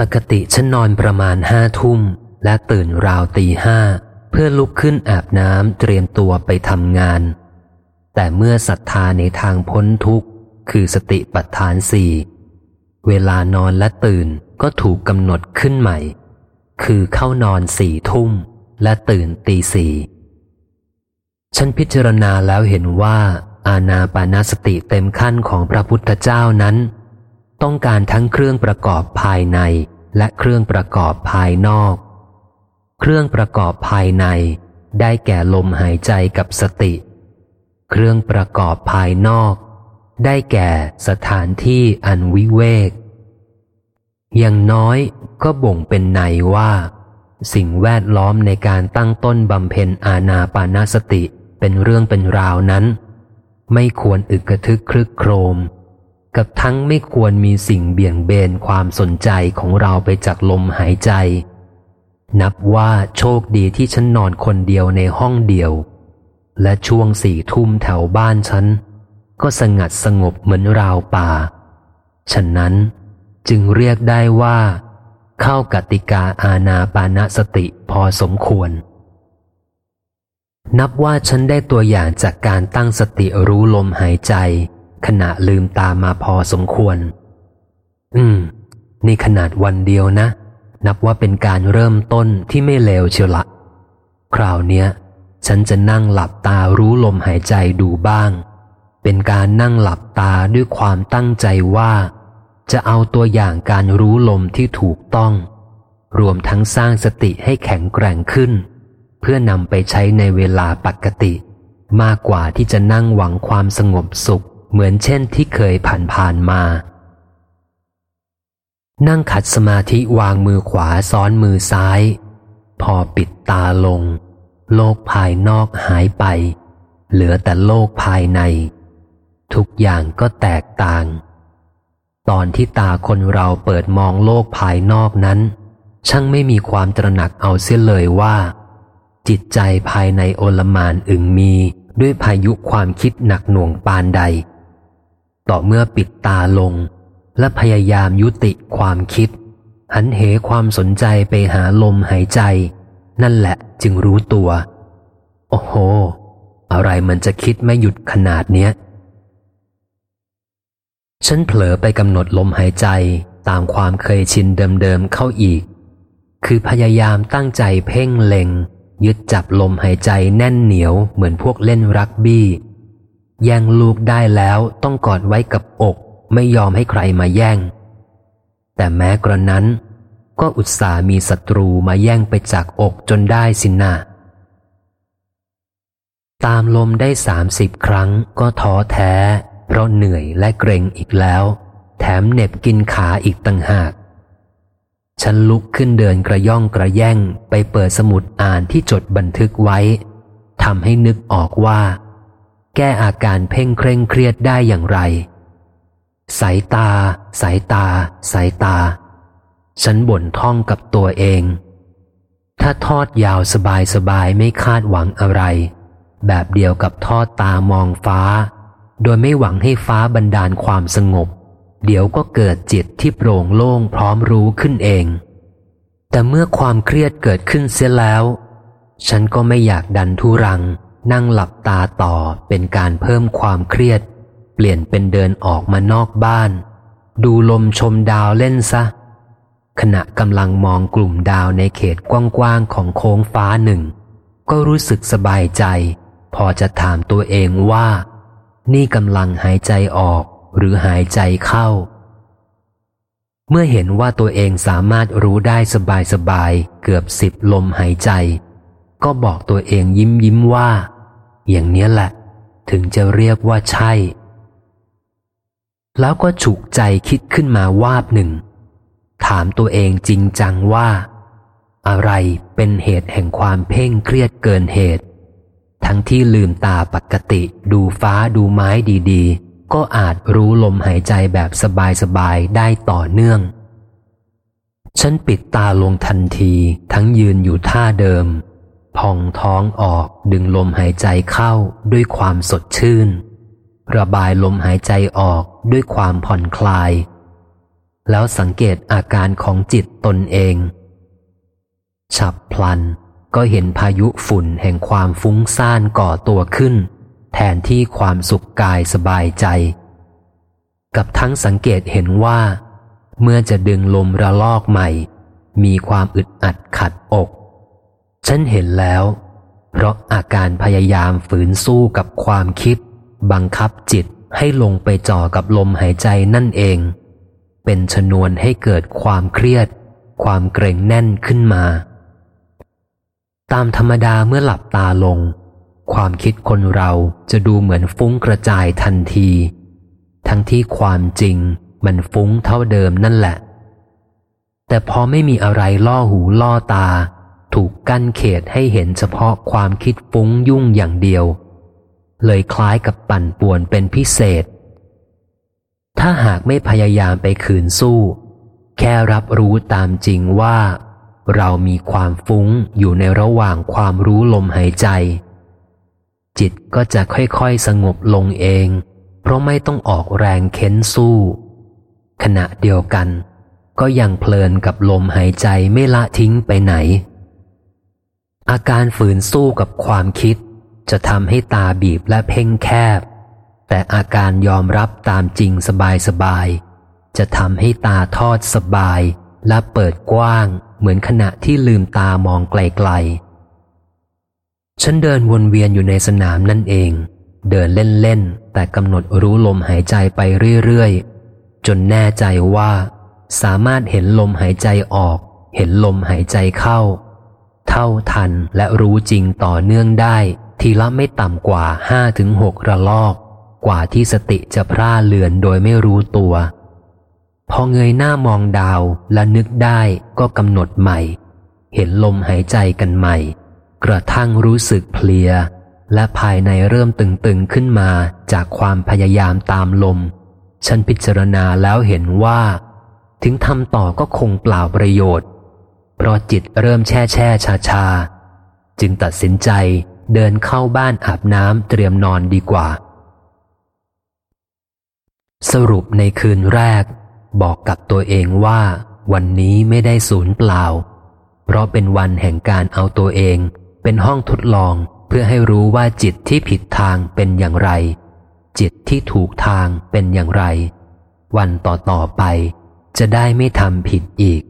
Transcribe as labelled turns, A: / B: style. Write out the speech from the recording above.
A: ปกติฉันนอนประมาณห้าทุ่ม และตื่นราวตีห้าเพื่อลุกขึ้นอาบน้ำเตรียมตัวไปทำงาน แต่เมื่อศรัทธาในทางพ้นทุกข์ คือสติปัฏฐานสี่เวลานอนและตื่นก็ถูกกำหนดขึ้นใหม่ คือเข้านอนสี่ทุ่มและตื่นตีสี่ฉันพิจารณาแล้วเห็นว่าอาณาปานาสติเต็มขั้นของพระพุทธเจ้านั้น ต้องการทั้งเครื่องประกอบภายใน และเครื่องประกอบภายนอก เครื่องประกอบภายใน ได้แก่ลมหายใจกับสติ เครื่องประกอบภายนอก ได้แก่สถานที่อันวิเวก อย่างน้อยก็บ่งเป็นในว่า สิ่งแวดล้อมในการตั้งต้นบำเพ็ญอาณาปานาสติเป็นเรื่องเป็นราวนั้น ไม่ควรอึกกระทึกครึกโครม กับทั้งไม่ควรมีสิ่งเบี่ยงเบนความสนใจของเราไปจากลมหายใจ นับว่าโชคดีที่ฉันนอนคนเดียวในห้องเดียว และช่วงสี่ทุ่มแถวบ้านฉัน ก็สงัดสงบเหมือนราวป่า ฉะนั้นจึงเรียกได้ว่า เข้ากติกาอาณาปานสติพอสมควร นับว่าฉันได้ตัวอย่างจากการตั้งสติรู้ลมหายใจ ขณะลืมตามาพอสมควร อืม นี่ขนาดวันเดียวนะ นับว่าเป็นการเริ่มต้นที่ไม่เลวเชียวละ คราวเนี้ย ฉันจะนั่งหลับตารู้ลมหายใจดูบ้าง เป็นการนั่งหลับตาด้วยความตั้งใจว่า จะเอาตัวอย่างการรู้ลมที่ถูกต้อง รวมทั้งสร้างสติให้แข็งแกร่งขึ้น เพื่อนำไปใช้ในเวลาปกติ มากกว่าที่จะนั่งหวังความสงบสุข เหมือนเช่นที่เคยผ่านผ่านมา นั่งขัดสมาธิวางมือขวาซ้อนมือซ้าย พอปิดตาลง โลกภายนอกหายไป เหลือแต่โลกภายใน ทุกอย่างก็แตกต่าง ตอนที่ตาคนเราเปิดมองโลกภายนอกนั้น ช่างไม่มีความตระหนักเอาเสียเลยว่า จิตใจภายในโอลมานอึงมีด้วยพายุความคิดหนักหน่วงปานใด ต่อเมื่อปิดตาลง และพยายามยุติความคิด หันเหความสนใจไปหาลมหายใจ นั่นแหละจึงรู้ตัว โอ้โห อะไรมันจะคิดไม่หยุดขนาดเนี้ย ฉันเผลอไปกำหนดลมหายใจตามความเคยชินเดิมๆเข้าอีก คือพยายามตั้งใจเพ่งเล็ง ยึดจับลมหายใจแน่นเหนียวเหมือนพวกเล่นรักบี้ แย่งลูกได้แล้วต้องกอดไว้กับอกไม่ยอมให้ใครมาแย่ง แต่แม้กระนั้น ก็อุตส่ามีศัตรูมาแย่งไปจากอกจนได้สินะตามลมได้สามสิบครั้งก็ท้อแท้ เพราะเหนื่อยและเกรงอีกแล้ว แถมเหน็บกินขาอีกต่างหาก ฉันลุกขึ้นเดินกระย่องกระแย่งไปเปิดสมุดอ่านที่จดบันทึกไว้ทำให้นึกออกว่า แก้อาการเพ่งเคร่งเครียดได้อย่างไร สายตา สายตา สายตา ฉันบ่นท่องกับตัวเอง ถ้าทอดยาวสบายสบายไม่คาดหวังอะไร แบบเดียวกับทอดตามองฟ้า โดยไม่หวังให้ฟ้าบันดาลความสงบ เดี๋ยวก็เกิดจิตที่โปร่งโล่งพร้อมรู้ขึ้นเอง แต่เมื่อความเครียดเกิดขึ้นเสียแล้ว ฉันก็ไม่อยากดันทุรัง นั่งหลับตาต่อเป็นการเพิ่มความเครียด เปลี่ยนเป็นเดินออกมานอกบ้าน ดูลมชมดาวเล่นซะ ขณะกำลังมองกลุ่มดาวในเขตกว้างๆของโค้งฟ้าหนึ่ง ก็รู้สึกสบายใจ พอจะถามตัวเองว่า นี่กำลังหายใจออกหรือหายใจเข้า เมื่อเห็นว่าตัวเองสามารถรู้ได้สบายๆเกือบสิบลมหายใจ ก็บอกตัวเองยิ้มยิ้มว่า อย่างนี้แหละ ถึงจะเรียกว่าใช่ แล้วก็ฉุกใจคิดขึ้นมาวาบหนึ่ง ถามตัวเองจริงจังว่า อะไรเป็นเหตุแห่งความเพ่งเครียดเกินเหตุ ทั้งที่ลืมตาปกติดูฟ้าดูไม้ดีๆ ก็อาจรู้ลมหายใจแบบสบายๆ ได้ต่อเนื่องฉันปิดตาลงทันทีทั้งยืนอยู่ท่าเดิม พองท้องออกดึงลมหายใจเข้าด้วยความสดชื่น ระบายลมหายใจออกด้วยความผ่อนคลาย แล้วสังเกตอาการของจิตตนเอง ฉับพลันก็เห็นพายุฝุ่นแห่งความฟุ้งซ่านก่อตัวขึ้น แทนที่ความสุขกายสบายใจ กับทั้งสังเกตเห็นว่า เมื่อจะดึงลมระลอกใหม่ มีความอึดอัดขัดอก ฉันเห็นแล้ว เพราะอาการพยายามฝืนสู้กับความคิด บังคับจิตให้ลงไปจ่อกับลมหายใจนั่นเอง เป็นชนวนให้เกิดความเครียด ความเกรงแน่นขึ้นมา ตามธรรมดาเมื่อหลับตาลง ความคิดคนเราจะดูเหมือนฟุ้งกระจายทันที ทั้งที่ความจริงมันฟุ้งเท่าเดิมนั่นแหละ แต่พอไม่มีอะไรล่อหูล่อตา ถูกกั้นเขตให้เห็นเฉพาะความคิดฟุ้งยุ่งอย่างเดียว เลยคล้ายกับปั่นป่วนเป็นพิเศษ ถ้าหากไม่พยายามไปขืนสู้ แค่รับรู้ตามจริงว่า เรามีความฟุ้งอยู่ในระหว่างความรู้ลมหายใจ จิตก็จะค่อยๆสงบลงเอง เพราะไม่ต้องออกแรงเค้นสู้ ขณะเดียวกันก็ยังเพลินกับลมหายใจไม่ละทิ้งไปไหน อาการฝืนสู้กับความคิด จะทำให้ตาบีบและเพ่งแคบ แต่อาการยอมรับตามจริงสบายสบาย จะทำให้ตาทอดสบายและเปิดกว้างเหมือนขณะที่ลืมตามองไกลๆ ฉันเดินวนเวียนอยู่ในสนามนั่นเอง เดินเล่นๆ แต่กำหนดรู้ลมหายใจไปเรื่อยๆ จนแน่ใจว่า สามารถเห็นลมหายใจออก เห็นลมหายใจเข้า เท่าทันและรู้จริงต่อเนื่องได้ ทีละไม่ต่ำกว่าห้าถึงหกระลอก กว่าที่สติจะพร่าเลือนโดยไม่รู้ตัว พอเงยหน้ามองดาวและนึกได้ก็กำหนดใหม่ เห็นลมหายใจกันใหม่ กระทั่งรู้สึกเพลีย และภายในเริ่มตึงๆขึ้นมาจากความพยายามตามลม ฉันพิจารณาแล้วเห็นว่า ถึงทำต่อก็คงเปล่าประโยชน์ เพราะจิตเริ่มแช่แช่ชาชาจึงตัดสินใจเดินเข้าบ้านอาบน้ำเตรียมนอนดีกว่า สรุปในคืนแรก บอกกับตัวเองว่า วันนี้ไม่ได้สูญเปล่า เพราะเป็นวันแห่งการเอาตัวเอง เป็นห้องทดลองเพื่อให้รู้ว่าจิตที่ผิดทางเป็นอย่างไร จิตที่ถูกทางเป็นอย่างไร วันต่อๆไปจะได้ไม่ทำผิดอีก